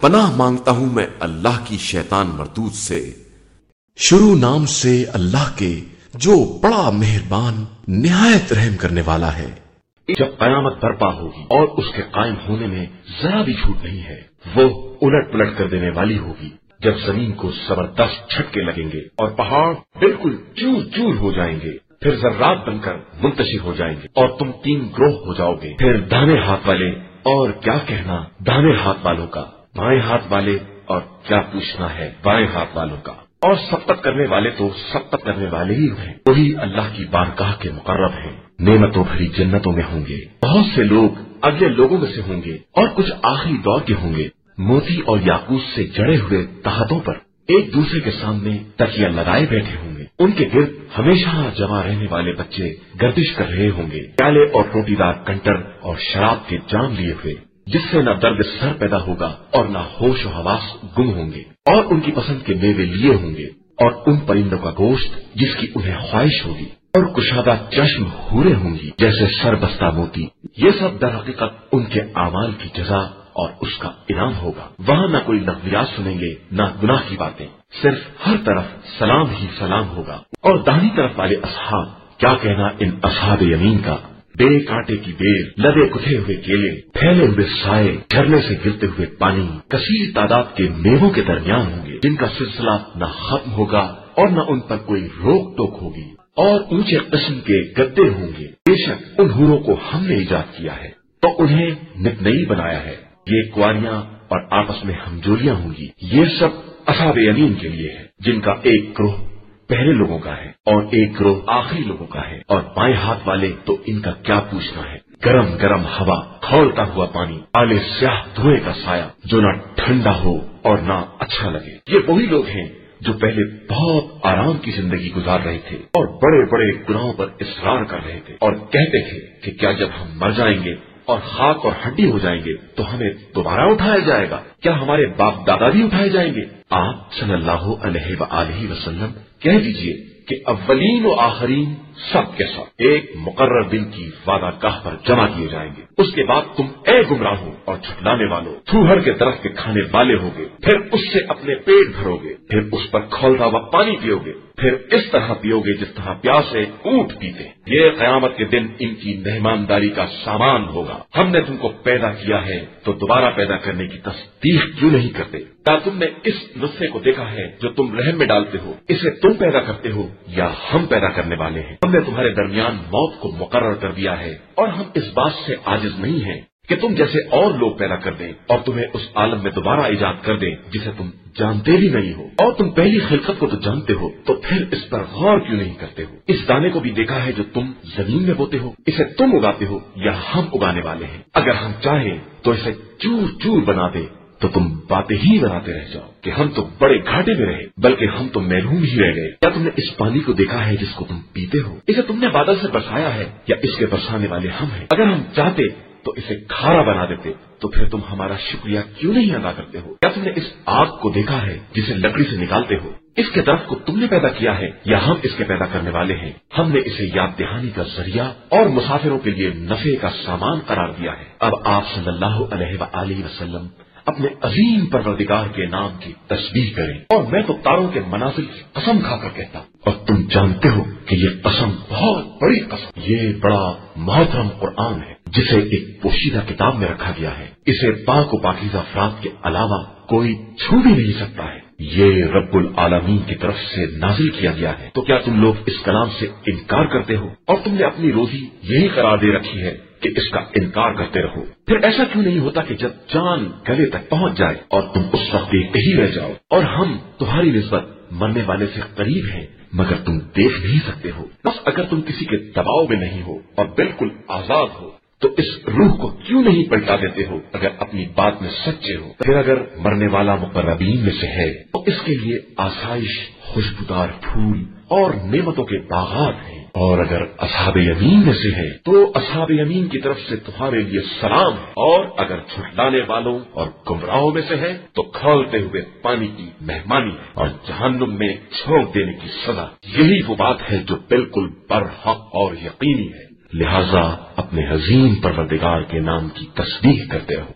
پناہ مانگتا ہوں میں اللہ کی شیطان مردود سے۔ شروع نام سے اللہ کے جو بڑا مہربان، نہایت رحم کرنے والا ہے۔ جب قیامت برپا ہوگی اور اس کے قائم ہونے میں ذرا بھی چھوٹ نہیں ہے، وہ الٹ پلٹ کر دینے والی ہوگی۔ جب زمین کو زبردست چھٹکے لگیں گے اور پہاڑ بالکل چور چور ہو جائیں گے، پھر ذرات بن کر منتشر ہو جائیں گے اور تم تین گروہ ہو جاؤ گے۔ پھر دانے ہاتھ والے، اور کیا کہنا، دانے ہاتھ والوں کا۔ بائیں ہاتھ والے اور کیا پوچھنا ہے بائیں ہاتھ والوں کا؟ اور سبت کرنے والے تو سبت کرنے والے ہی ہیں۔ وہی اللہ کی بارگاہ کے مقرب ہیں۔ نعمتوں بھری جنتوں میں ہوں گے۔ بہت سے لوگ اگلے لوگوں میں سے ہوں گے اور کچھ آخری دور کے ہوں گے۔ موتی اور یاقوت سے جڑے ہوئے تحتوں پر ایک دوسرے کے سامنے تکیا لگائے بیٹھے ہوں گے۔ ان کے گرد ہمیشہ جمع رہنے والے بچے گردش کر رہے ہوں گے۔ پیالے اور روٹی دار کنٹر اور شراب کے جام لیے ہوئے۔ جس سے نہ درد سر پیدا ہوگا اور نہ ہوش و حواس گم ہوں گے اور ان کی پسند کے میوے لیے ہوں گے اور ان پرندوں کا گوشت جس کی انہیں خواہش ہوگی اور کشادہ چشم ہورے ہوں گی جیسے سر بستہ موتی۔ یہ سب در حقیقت ان کے اعمال کی جزا اور اس کا انعام ہوگا۔ وہاں نہ کوئی نقلیات سنیں گے، نہ گناہ کی باتیں۔ صرف ہر طرف سلام ہی سلام ہوگا۔ اور دہنی طرف والے اصحاب، کیا کہنا ان اصحاب یمین کا؟ بے کانٹے کی بیر لدے کتھے ہوئے کیلے، پھیلے ہوئے سائے، جھرنے سے گرتے ہوئے پانی، کثیر تعداد کے میووں کے درمیان ہوں گے۔ جن کا سلسلہ نہ ختم ہوگا اور نہ ان پر کوئی روک ٹوک ہوگی۔ اور اونچے قسم کے گدے ہوں گے۔ بے شک ان ہوروں کو ہم نے ایجاد کیا ہے۔ تو انہیں نت نئی بنایا ہے۔ یہ کواریاں اور آپس میں ہمجولیاں ہوں گی۔ یہ سب اصحاب یمین کے لیے ہے جن کا ایک گروہ پہلے لوگوں کا ہے اور ایک گروہ آخری لوگوں کا ہے اور بائیں ہاتھ والے تو ان کا کیا پوچھنا ہے؟ گرم گرم ہوا، کھولتا ہوا پانی آلے سیاہ دھوئے کا سایہ جو نہ ٹھنڈا ہو اور نہ اچھا لگے۔ یہ وہی لوگ ہیں جو پہلے بہت آرام کی زندگی گزار رہے تھے اور بڑے بڑے گناہوں پر اصرار کر رہے تھے اور کہتے تھے کہ کیا جب ہم مر جائیں گے اور خاک اور ہڈی ہو جائیں گے تو ہمیں دوبارہ اٹھایا جائے گا۔ کیا ہمارے باپ دادا بھی اٹھائے جائیں گے؟ آپ صلی اللہ علیہ و وسلم کہہ دیجیے کہ اولین و آخرین سب کے ساتھ ایک مقرر دن کی وعدہ گاہ پر جمع کیے جائیں گے۔ اس کے بعد تم اے گمراہ ہو اور چھٹلانے والوں تھوہر کے درخت کے کھانے والے ہوگے، پھر اس سے اپنے پیٹ بھرو گے، پھر اس پر کھولتا ہوا پانی پیو گے۔ پھر اس طرح پیو گے جس طرح پیاسے اونٹ پیتے یہ قیامت کے دن ان کی مہمانداری کا سامان ہوگا۔ ہم نے تم کو پیدا کیا ہے تو دوبارہ پیدا کرنے کی تصدیق کیوں نہیں کرتے؟ کیا تم نے اس نسخے کو دیکھا ہے جو تم رحم میں ڈالتے ہو؟ اسے تم پیدا کرتے ہو یا ہم پیدا کرنے والے ہیں؟ ہم نے تمہارے درمیان موت کو مقرر کر دیا ہے اور ہم اس بات سے عاجز نہیں ہیں کہ تم جیسے اور لوگ پیدا کر دیں اور تمہیں اس عالم میں دوبارہ ایجاد کر دیں جسے تم جانتے بھی نہیں ہو۔ اور تم پہلی خلقت کو تو جانتے ہو، تو پھر اس پر غور کیوں نہیں کرتے ہو؟ اس دانے کو بھی دیکھا ہے جو تم زمین میں بوتے ہو۔ اسے تم اگاتے ہو یا ہم اگانے والے ہیں۔ اگر ہم چاہیں تو اسے چور چور بنا دے، تو تم باتیں ہی بناتے رہ جاؤ کہ ہم تو بڑے گھاٹے میں رہے، بلکہ ہم تو محروم ہی رہ گئے۔ کیا تم نے اس پانی کو دیکھا ہے جس کو تم پیتے ہو؟ اسے تم نے بادل سے برسایا ہے یا اس کے برسانے والے ہم ہیں؟ اگر ہم چاہتے تو اسے کھارا بنا دیتے، تو پھر تم ہمارا شکریہ کیوں نہیں ادا کرتے ہو؟ کیا تم نے اس آگ کو دیکھا ہے جسے لکڑی سے نکالتے ہو؟ اس کے درخت کو تم نے پیدا کیا ہے یا ہم اس کے پیدا کرنے والے ہیں؟ ہم نے اسے یاد دہانی کا ذریعہ اور مسافروں کے لیے نفے کا سامان قرار دیا ہے۔ اب آپ صلی اللہ علیہ وآلہ وسلم اپنے عظیم پروردگار کے نام کی تصویر کریں اور میں تو تاروں کے مناظر کی قسم کھا کر کہتا ہوں۔ اور تم جانتے ہو کہ یہ قسم بہت بڑی قسم یہ بڑا محترم قرآن ہے، جسے ایک پوشیدہ کتاب میں رکھا گیا ہے۔ اسے پاک و پاکیزہ افراد کے علاوہ کوئی چھو بھی نہیں سکتا ہے۔ یہ رب العالمین کی طرف سے نازل کیا گیا ہے۔ تو کیا تم لوگ اس کلام سے انکار کرتے ہو؟ اور تم نے اپنی روزی یہی قرار دے رکھی ہے کہ اس کا انکار کرتے رہو۔ پھر ایسا کیوں نہیں ہوتا کہ جب جان گلے تک پہنچ جائے اور تم اس وقت دیکھتے ہی رہ جاؤ؟ اور ہم تمہاری نسبت مرنے والے سے قریب ہیں، مگر تم دیکھ نہیں سکتے ہو۔ بس اگر تم کسی کے دباؤ میں نہیں ہو اور بالکل آزاد ہو، تو اس روح کو کیوں نہیں پلٹا دیتے ہو اگر اپنی بات میں سچے ہو؟ پھر اگر مرنے والا مقربین میں سے ہے، تو اس کے لیے آسائش، خوشبودار پھول اور نعمتوں کے باغات ہیں۔ اور اگر اصحاب یمین میں سے ہے تو اصحاب یمین کی طرف سے تمہارے لیے سلام۔ ہے اور اگر چھٹلانے والوں اور گمراہوں میں سے ہے تو کھولتے ہوئے پانی کی مہمانی ہے اور جہنم میں چھوڑ دینے کی سزا۔ یہی وہ بات ہے جو بالکل برحق اور یقینی ہے۔ لہذا اپنے عظیم پروردگار کے نام کی تصدیق کرتے رہو۔